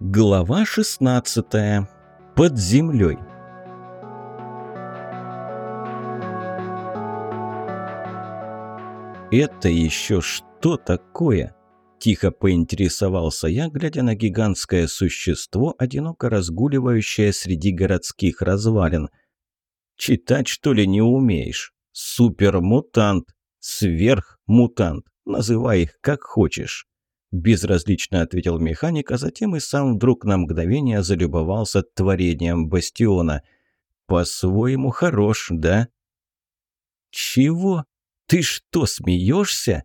Глава 16. Под землей. «Это еще что такое?» – тихо поинтересовался я, глядя на гигантское существо, одиноко разгуливающее среди городских развалин. «Читать, что ли, не умеешь? Супермутант, сверхмутант, называй их как хочешь». Безразлично ответил механик, а затем и сам вдруг на мгновение залюбовался творением бастиона. «По-своему хорош, да?» «Чего? Ты что, смеешься?»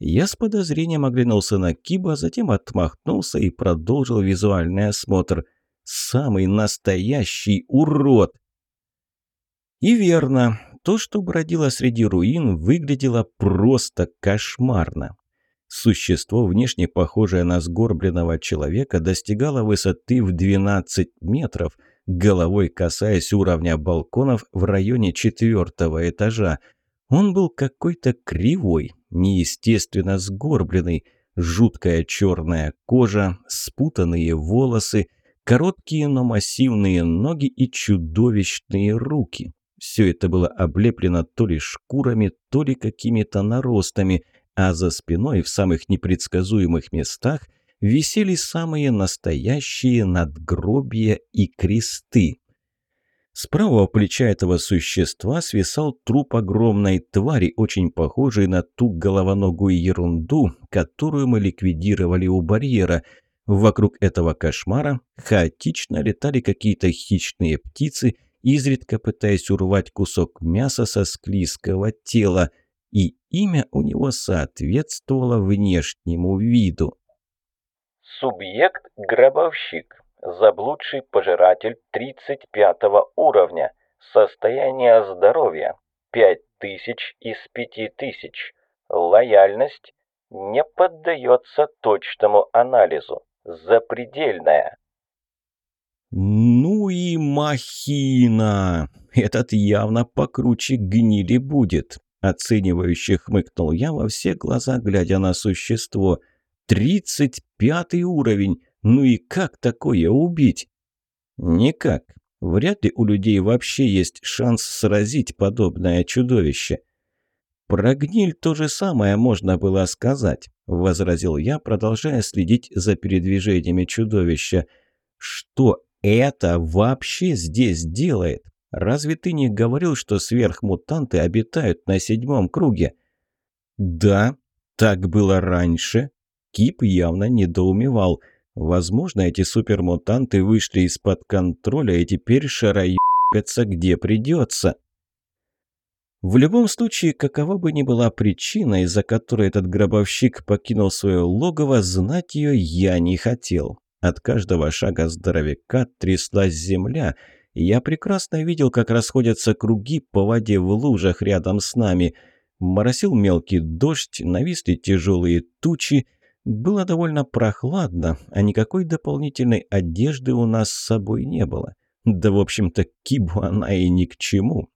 Я с подозрением оглянулся на Киба, затем отмахнулся и продолжил визуальный осмотр. «Самый настоящий урод!» И верно, то, что бродило среди руин, выглядело просто кошмарно. Существо, внешне похожее на сгорбленного человека, достигало высоты в 12 метров, головой касаясь уровня балконов в районе четвертого этажа. Он был какой-то кривой, неестественно сгорбленный, жуткая черная кожа, спутанные волосы, короткие, но массивные ноги и чудовищные руки. Все это было облеплено то ли шкурами, то ли какими-то наростами – а за спиной в самых непредсказуемых местах висели самые настоящие надгробия и кресты. С правого плеча этого существа свисал труп огромной твари, очень похожей на ту головоногую ерунду, которую мы ликвидировали у барьера. Вокруг этого кошмара хаотично летали какие-то хищные птицы, изредка пытаясь урвать кусок мяса со склизкого тела – и имя у него соответствовало внешнему виду. Субъект – гробовщик, заблудший пожиратель 35 уровня, состояние здоровья 5000 из 5000, лояльность не поддается точному анализу, запредельная. «Ну и махина! Этот явно покруче гнили будет. Оценивающе хмыкнул я во все глаза, глядя на существо. «Тридцать пятый уровень! Ну и как такое убить?» «Никак. Вряд ли у людей вообще есть шанс сразить подобное чудовище». «Про гниль то же самое можно было сказать», – возразил я, продолжая следить за передвижениями чудовища. «Что это вообще здесь делает? Разве ты не говорил, что сверхмутанты обитают на седьмом круге?» «Да, так было раньше». Кип явно недоумевал. Возможно, эти супермутанты вышли из-под контроля и теперь шароебятся где придется. В любом случае, какова бы ни была причина, из-за которой этот гробовщик покинул свое логово, знать ее я не хотел. От каждого шага здоровяка тряслась земля – я прекрасно видел, как расходятся круги по воде в лужах рядом с нами. Моросил мелкий дождь, нависли тяжелые тучи. Было довольно прохладно, а никакой дополнительной одежды у нас с собой не было. Да, в общем-то, кибу она и ни к чему.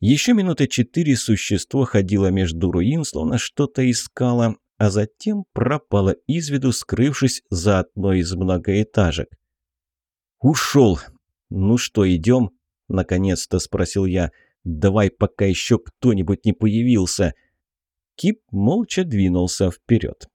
Еще минуты четыре существо ходило между руин, словно что-то искало, а затем пропало из виду, скрывшись за одной из многоэтажек. «Ушел!» «Ну что, идем?» – наконец-то спросил я. «Давай, пока еще кто-нибудь не появился». Кип молча двинулся вперед.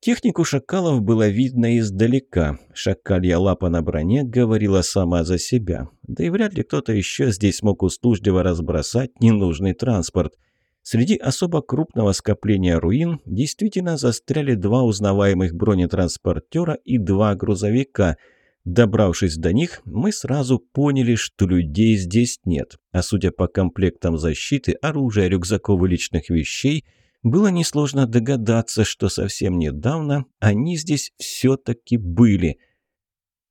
Технику шакалов было видно издалека. Шакалья лапа на броне говорила сама за себя. Да и вряд ли кто-то еще здесь мог услужливо разбросать ненужный транспорт. Среди особо крупного скопления руин действительно застряли два узнаваемых бронетранспортера и два грузовика – Добравшись до них, мы сразу поняли, что людей здесь нет, а судя по комплектам защиты, оружия, рюкзаков и личных вещей, было несложно догадаться, что совсем недавно они здесь все-таки были.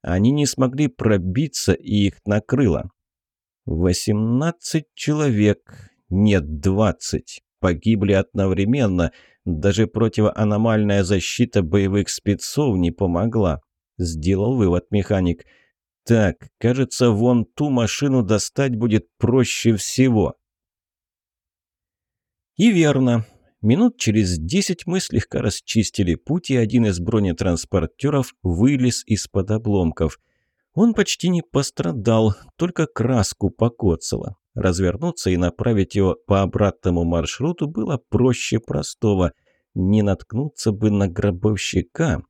Они не смогли пробиться, и их накрыло. Восемнадцать человек, нет, двадцать, погибли одновременно. Даже противоаномальная защита боевых спецов не помогла. Сделал вывод механик. Так, кажется, вон ту машину достать будет проще всего. И верно. Минут через десять мы слегка расчистили путь, и один из бронетранспортеров вылез из-под обломков. Он почти не пострадал, только краску покоцало. Развернуться и направить его по обратному маршруту было проще простого. Не наткнуться бы на гробовщика.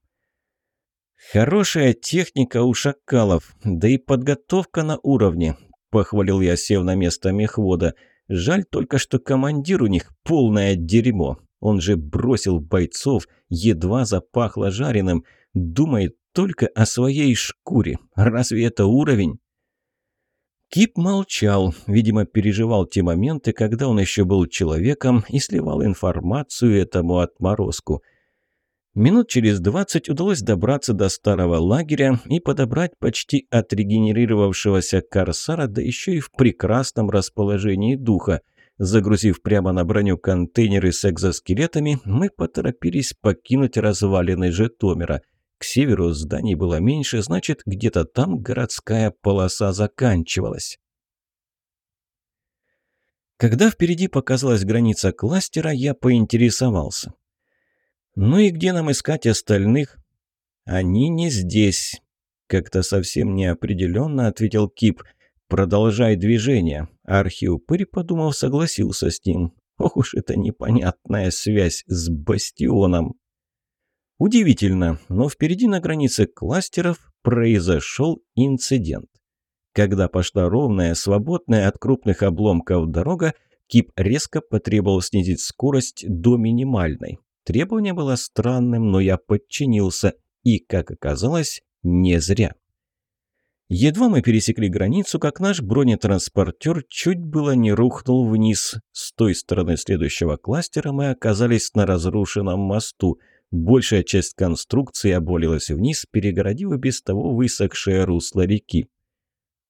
«Хорошая техника у шакалов, да и подготовка на уровне», – похвалил я, сев на место мехвода – Жаль только, что командир у них полное дерьмо. Он же бросил бойцов, едва запахло жареным. Думает только о своей шкуре. Разве это уровень? Кип молчал, видимо, переживал те моменты, когда он еще был человеком и сливал информацию этому отморозку – Минут через двадцать удалось добраться до старого лагеря и подобрать почти отрегенерировавшегося корсара, да еще и в прекрасном расположении духа. Загрузив прямо на броню контейнеры с экзоскелетами, мы поторопились покинуть развалины Житомира. К северу зданий было меньше, значит, где-то там городская полоса заканчивалась. Когда впереди показалась граница кластера, я поинтересовался. «Ну и где нам искать остальных?» «Они не здесь», — как-то совсем неопределенно ответил Кип. «Продолжай движение». Архиупырь, подумав, согласился с ним. Ох уж эта непонятная связь с бастионом. Удивительно, но впереди на границе кластеров произошел инцидент. Когда пошла ровная, свободная от крупных обломков дорога, Кип резко потребовал снизить скорость до минимальной. Требование было странным, но я подчинился, и, как оказалось, не зря. Едва мы пересекли границу, как наш бронетранспортер чуть было не рухнул вниз. С той стороны следующего кластера мы оказались на разрушенном мосту. Большая часть конструкции обвалилась вниз, перегородив без того высохшее русло реки.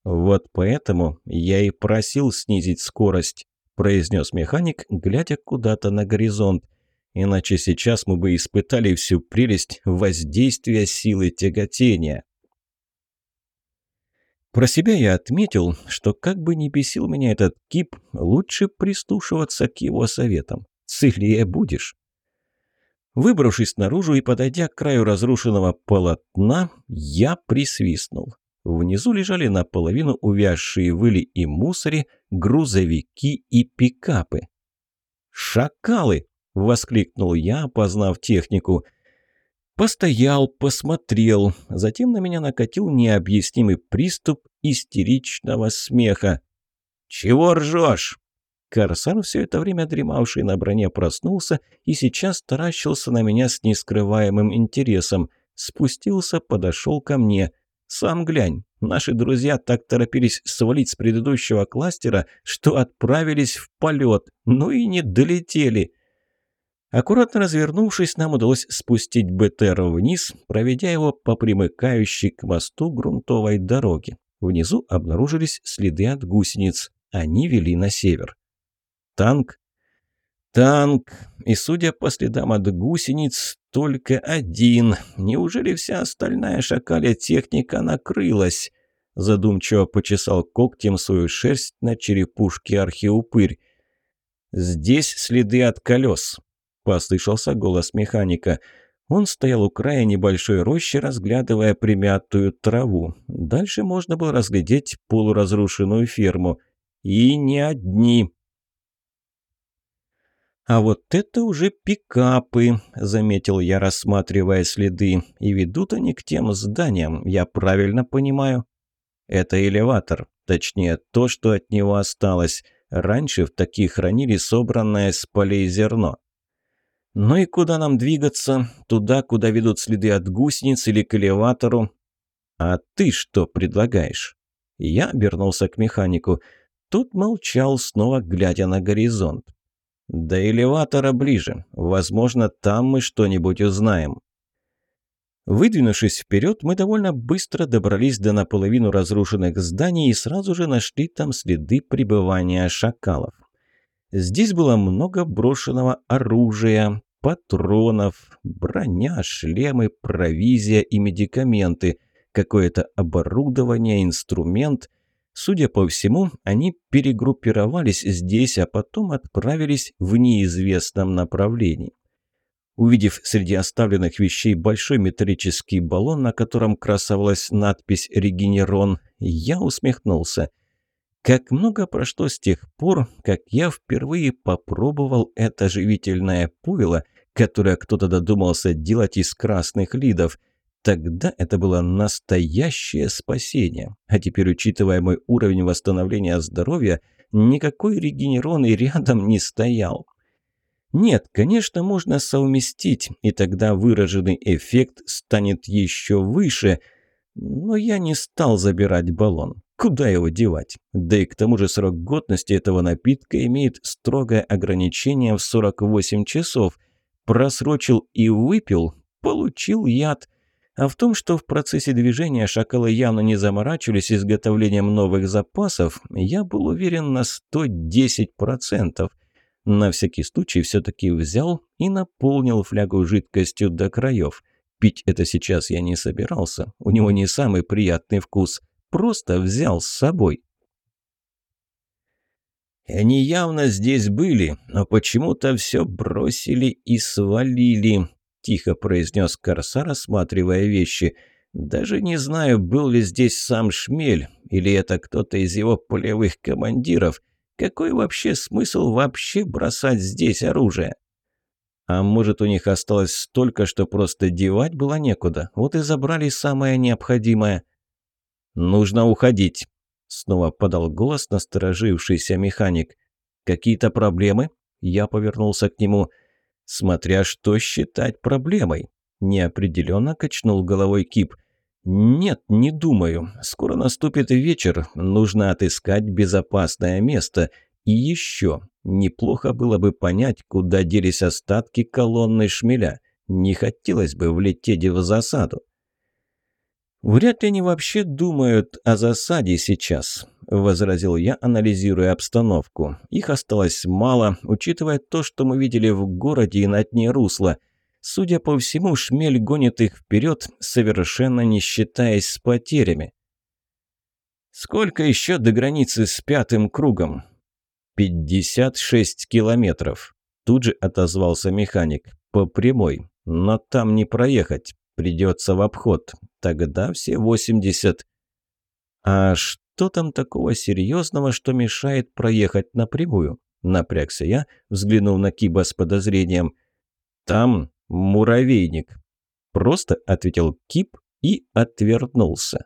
«Вот поэтому я и просил снизить скорость», – произнес механик, глядя куда-то на горизонт. Иначе сейчас мы бы испытали всю прелесть воздействия силы тяготения. Про себя я отметил, что как бы ни бесил меня этот кип, лучше прислушиваться к его советам. Целее будешь. Выбравшись наружу и подойдя к краю разрушенного полотна, я присвистнул. Внизу лежали наполовину увязшие выли и мусоре грузовики и пикапы. «Шакалы!» – воскликнул я, опознав технику. Постоял, посмотрел, затем на меня накатил необъяснимый приступ истеричного смеха. «Чего ржешь?» Корсар, все это время дремавший на броне, проснулся и сейчас таращился на меня с нескрываемым интересом. Спустился, подошел ко мне. «Сам глянь, наши друзья так торопились свалить с предыдущего кластера, что отправились в полет, ну и не долетели». Аккуратно развернувшись, нам удалось спустить БТР вниз, проведя его по примыкающей к мосту грунтовой дороге. Внизу обнаружились следы от гусениц. Они вели на север. Танк? Танк. И, судя по следам от гусениц, только один. Неужели вся остальная шакаля техника накрылась? Задумчиво почесал когтем свою шерсть на черепушке архиупырь. Здесь следы от колес послышался голос механика. Он стоял у края небольшой рощи, разглядывая примятую траву. Дальше можно было разглядеть полуразрушенную ферму. И не одни. «А вот это уже пикапы», — заметил я, рассматривая следы. «И ведут они к тем зданиям, я правильно понимаю?» «Это элеватор, точнее, то, что от него осталось. Раньше в таких хранили собранное с полей зерно. «Ну и куда нам двигаться? Туда, куда ведут следы от гусениц или к элеватору?» «А ты что предлагаешь?» Я обернулся к механику. Тут молчал, снова глядя на горизонт. «До элеватора ближе. Возможно, там мы что-нибудь узнаем». Выдвинувшись вперед, мы довольно быстро добрались до наполовину разрушенных зданий и сразу же нашли там следы пребывания шакалов. Здесь было много брошенного оружия, патронов, броня, шлемы, провизия и медикаменты, какое-то оборудование, инструмент. Судя по всему, они перегруппировались здесь, а потом отправились в неизвестном направлении. Увидев среди оставленных вещей большой металлический баллон, на котором красовалась надпись «Регенерон», я усмехнулся. Как много прошло с тех пор, как я впервые попробовал это живительное пуйло, которое кто-то додумался делать из красных лидов. Тогда это было настоящее спасение. А теперь, учитывая мой уровень восстановления здоровья, никакой регенерон и рядом не стоял. Нет, конечно, можно совместить, и тогда выраженный эффект станет еще выше, но я не стал забирать баллон. Куда его девать? Да и к тому же срок годности этого напитка имеет строгое ограничение в 48 часов. Просрочил и выпил, получил яд – а в том, что в процессе движения шакалы явно не заморачивались изготовлением новых запасов, я был уверен на 110%. На всякий случай все-таки взял и наполнил флягу жидкостью до краев. Пить это сейчас я не собирался, у него не самый приятный вкус. Просто взял с собой. Они явно здесь были, но почему-то все бросили и свалили тихо произнес Корсар, осматривая вещи. «Даже не знаю, был ли здесь сам Шмель, или это кто-то из его полевых командиров. Какой вообще смысл вообще бросать здесь оружие?» А может, у них осталось столько, что просто девать было некуда. Вот и забрали самое необходимое. «Нужно уходить», — снова подал голос насторожившийся механик. «Какие-то проблемы?» Я повернулся к нему. Смотря что считать проблемой. Неопределенно качнул головой Кип. «Нет, не думаю. Скоро наступит вечер. Нужно отыскать безопасное место. И еще. Неплохо было бы понять, куда делись остатки колонны шмеля. Не хотелось бы влететь в засаду». «Вряд ли они вообще думают о засаде сейчас», – возразил я, анализируя обстановку. «Их осталось мало, учитывая то, что мы видели в городе и на дне русла. Судя по всему, шмель гонит их вперед, совершенно не считаясь с потерями». «Сколько еще до границы с пятым кругом?» «Пятьдесят шесть километров», – тут же отозвался механик. «По прямой. Но там не проехать. Придется в обход. Тогда все 80. А что там такого серьезного, что мешает проехать напрямую? Напрягся я, взглянув на Киба с подозрением. Там муравейник. Просто ответил Кип и отвернулся.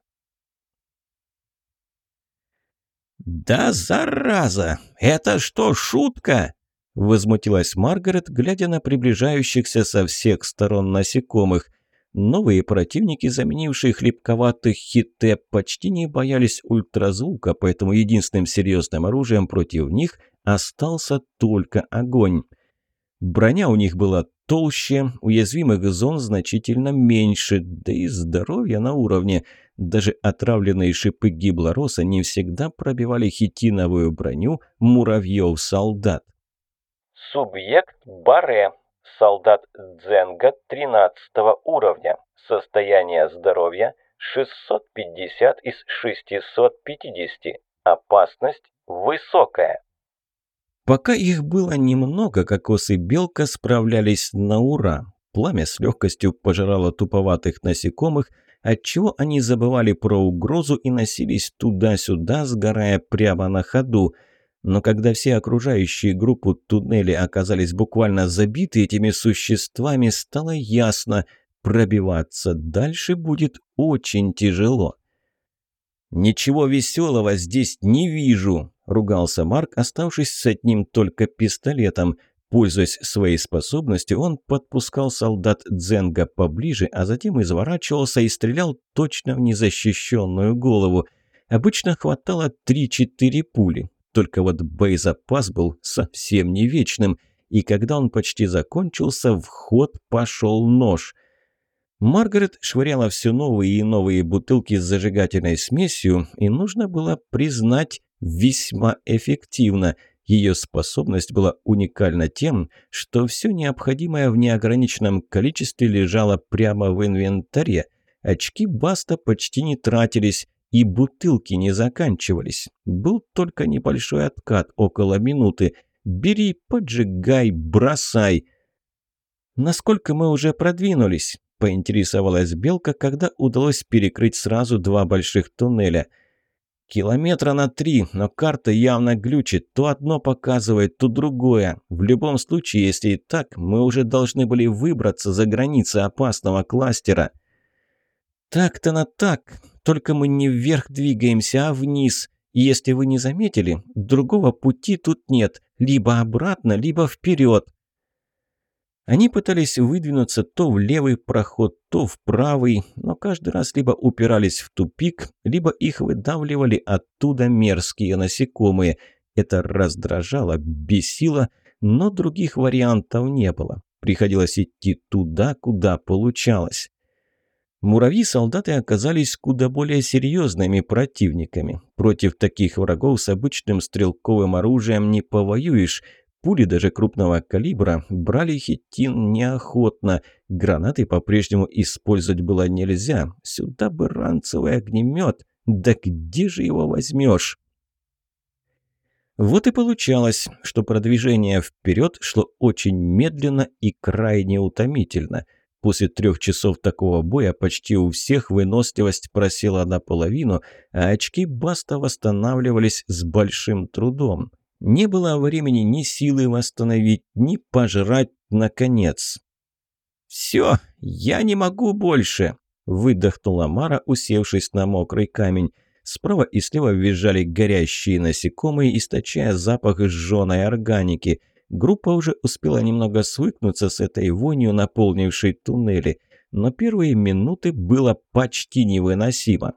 «Да зараза! Это что, шутка?» Возмутилась Маргарет, глядя на приближающихся со всех сторон насекомых – Новые противники, заменившие хлебковатых хите, почти не боялись ультразвука, поэтому единственным серьезным оружием против них остался только огонь. Броня у них была толще, уязвимых зон значительно меньше, да и здоровье на уровне. Даже отравленные шипы гиблороса не всегда пробивали хитиновую броню муравьев-солдат. Субъект Баре солдат Дзенга 13 уровня. Состояние здоровья 650 из 650. Опасность высокая. Пока их было немного, кокос и белка справлялись на ура. Пламя с легкостью пожирало туповатых насекомых, отчего они забывали про угрозу и носились туда-сюда, сгорая прямо на ходу – но когда все окружающие группу туннели оказались буквально забиты этими существами, стало ясно, пробиваться дальше будет очень тяжело. «Ничего веселого здесь не вижу», – ругался Марк, оставшись с одним только пистолетом. Пользуясь своей способностью, он подпускал солдат Дзенга поближе, а затем изворачивался и стрелял точно в незащищенную голову. Обычно хватало 3-4 пули. Только вот боезапас был совсем не вечным, и когда он почти закончился, в ход пошел нож. Маргарет швыряла все новые и новые бутылки с зажигательной смесью, и нужно было признать, весьма эффективно. Ее способность была уникальна тем, что все необходимое в неограниченном количестве лежало прямо в инвентаре. Очки Баста почти не тратились, и бутылки не заканчивались. Был только небольшой откат, около минуты. Бери, поджигай, бросай. Насколько мы уже продвинулись? Поинтересовалась Белка, когда удалось перекрыть сразу два больших туннеля. Километра на три, но карта явно глючит. То одно показывает, то другое. В любом случае, если и так, мы уже должны были выбраться за границы опасного кластера. Так-то на так, только мы не вверх двигаемся, а вниз. И если вы не заметили, другого пути тут нет. Либо обратно, либо вперед. Они пытались выдвинуться то в левый проход, то в правый, но каждый раз либо упирались в тупик, либо их выдавливали оттуда мерзкие насекомые. Это раздражало, бесило, но других вариантов не было. Приходилось идти туда, куда получалось. Муравьи-солдаты оказались куда более серьезными противниками. Против таких врагов с обычным стрелковым оружием не повоюешь. Пули даже крупного калибра брали хитин неохотно. Гранаты по-прежнему использовать было нельзя. Сюда бы ранцевый огнемет. Да где же его возьмешь? Вот и получалось, что продвижение вперед шло очень медленно и крайне утомительно – После трех часов такого боя почти у всех выносливость просела наполовину, а очки Баста восстанавливались с большим трудом. Не было времени ни силы восстановить, ни пожрать наконец. «Все, я не могу больше!» – выдохнула Мара, усевшись на мокрый камень. Справа и слева визжали горящие насекомые, источая запах сжженной органики – Группа уже успела немного свыкнуться с этой вонью, наполнившей туннели, но первые минуты было почти невыносимо.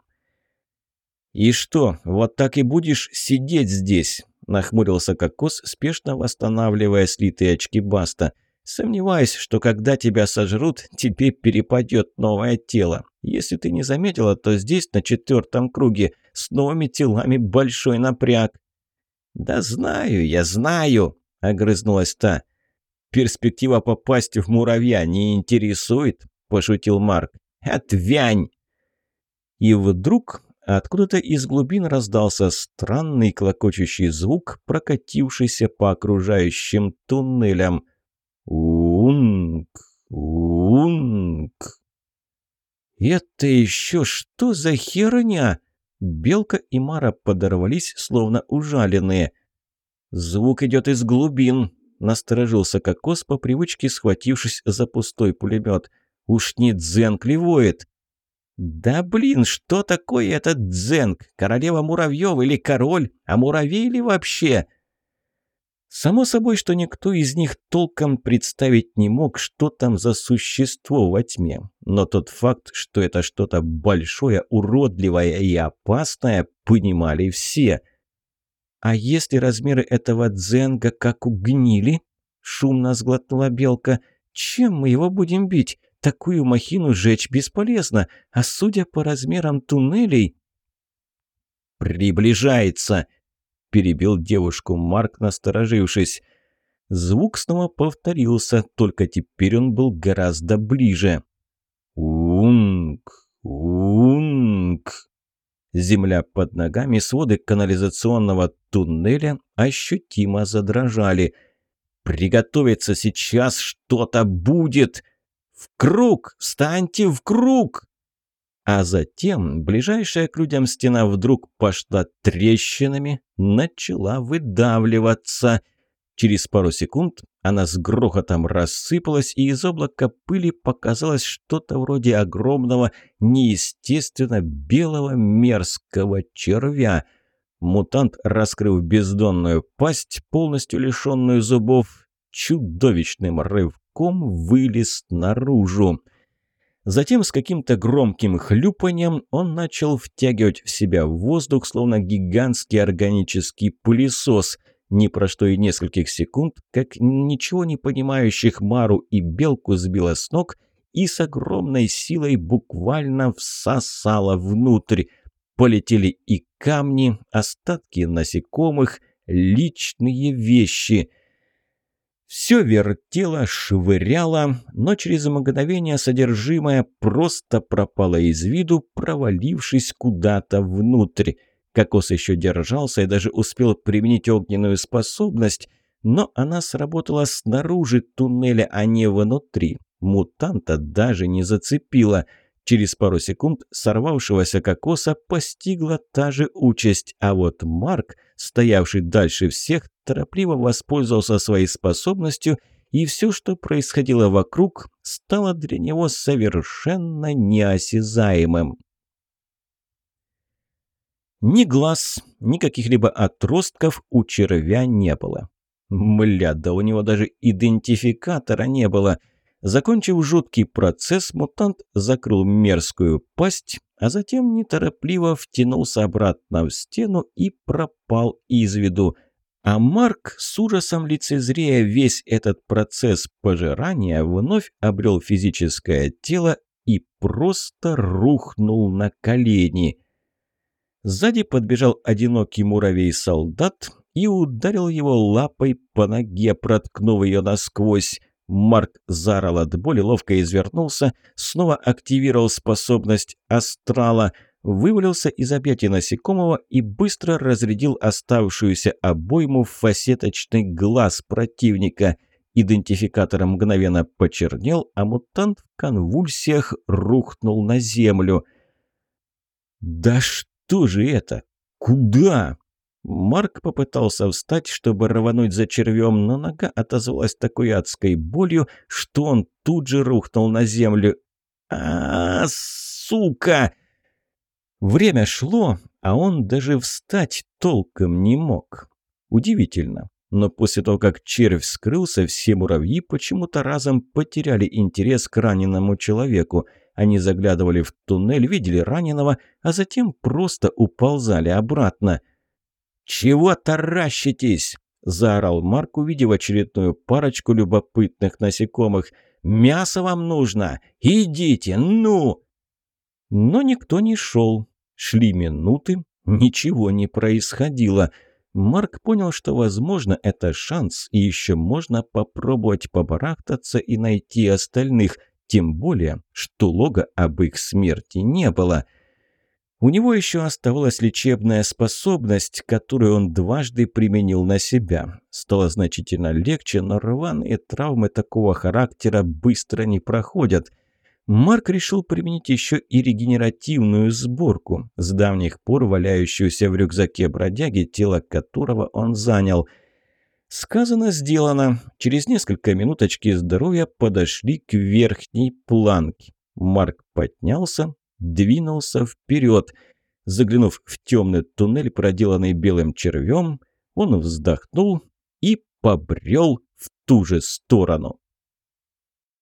«И что, вот так и будешь сидеть здесь?» – нахмурился Кокос, спешно восстанавливая слитые очки Баста. «Сомневаюсь, что когда тебя сожрут, тебе перепадет новое тело. Если ты не заметила, то здесь, на четвертом круге, с новыми телами большой напряг». «Да знаю, я знаю!» Огрызнулась та. «Перспектива попасть в муравья не интересует?» – пошутил Марк. «Отвянь!» И вдруг откуда-то из глубин раздался странный клокочущий звук, прокатившийся по окружающим туннелям. «Унг! Унг!» «Это еще что за херня?» Белка и Мара подорвались, словно ужаленные – «Звук идет из глубин», – насторожился Кокос по привычке, схватившись за пустой пулемет. «Уж не дзенк ли воет?» «Да блин, что такое этот дзенк? Королева муравьев или король? А муравей ли вообще?» Само собой, что никто из них толком представить не мог, что там за существо во тьме. Но тот факт, что это что-то большое, уродливое и опасное, понимали все – «А если размеры этого дзенга как у гнили?» – шумно сглотнула белка. «Чем мы его будем бить? Такую махину жечь бесполезно, а судя по размерам туннелей...» «Приближается!» – перебил девушку Марк, насторожившись. Звук снова повторился, только теперь он был гораздо ближе. «Унг! Унг!» Земля под ногами, своды канализационного туннеля ощутимо задрожали. «Приготовиться, сейчас что-то будет! В круг! Встаньте в круг!» А затем ближайшая к людям стена вдруг пошла трещинами, начала выдавливаться – Через пару секунд она с грохотом рассыпалась, и из облака пыли показалось что-то вроде огромного, неестественно белого мерзкого червя. Мутант, раскрыв бездонную пасть, полностью лишенную зубов, чудовищным рывком вылез наружу. Затем с каким-то громким хлюпанием он начал втягивать в себя воздух, словно гигантский органический пылесос – не прошло и нескольких секунд, как ничего не понимающих Мару и Белку сбила с ног и с огромной силой буквально всосала внутрь. Полетели и камни, остатки насекомых, личные вещи. Все вертело, швыряло, но через мгновение содержимое просто пропало из виду, провалившись куда-то внутрь. Кокос еще держался и даже успел применить огненную способность, но она сработала снаружи туннеля, а не внутри. Мутанта даже не зацепила. Через пару секунд сорвавшегося кокоса постигла та же участь, а вот Марк, стоявший дальше всех, торопливо воспользовался своей способностью, и все, что происходило вокруг, стало для него совершенно неосязаемым. Ни глаз, ни каких-либо отростков у червя не было. Мля, да у него даже идентификатора не было. Закончив жуткий процесс, мутант закрыл мерзкую пасть, а затем неторопливо втянулся обратно в стену и пропал из виду. А Марк, с ужасом лицезрея весь этот процесс пожирания, вновь обрел физическое тело и просто рухнул на колени – Сзади подбежал одинокий муравей-солдат и ударил его лапой по ноге, проткнув ее насквозь. Марк заорал от боли, ловко извернулся, снова активировал способность астрала, вывалился из объятий насекомого и быстро разрядил оставшуюся обойму в фасеточный глаз противника. Идентификатор мгновенно почернел, а мутант в конвульсиях рухнул на землю. «Да что?» Что же это? Куда? Марк попытался встать, чтобы рвануть за червем, но нога отозвалась такой адской болью, что он тут же рухнул на землю. а, -а, -а сука! Время шло, а он даже встать толком не мог. Удивительно. Но после того, как червь скрылся, все муравьи почему-то разом потеряли интерес к раненому человеку – они заглядывали в туннель, видели раненого, а затем просто уползали обратно. «Чего таращитесь?» – заорал Марк, увидев очередную парочку любопытных насекомых. «Мясо вам нужно! Идите, ну!» Но никто не шел. Шли минуты, ничего не происходило. Марк понял, что, возможно, это шанс, и еще можно попробовать побарахтаться и найти остальных – тем более, что лога об их смерти не было. У него еще оставалась лечебная способность, которую он дважды применил на себя. Стало значительно легче, но рваные травмы такого характера быстро не проходят. Марк решил применить еще и регенеративную сборку, с давних пор валяющуюся в рюкзаке бродяги, тело которого он занял – Сказано, сделано. Через несколько минут очки здоровья подошли к верхней планке. Марк поднялся, двинулся вперед. Заглянув в темный туннель, проделанный белым червем, он вздохнул и побрел в ту же сторону.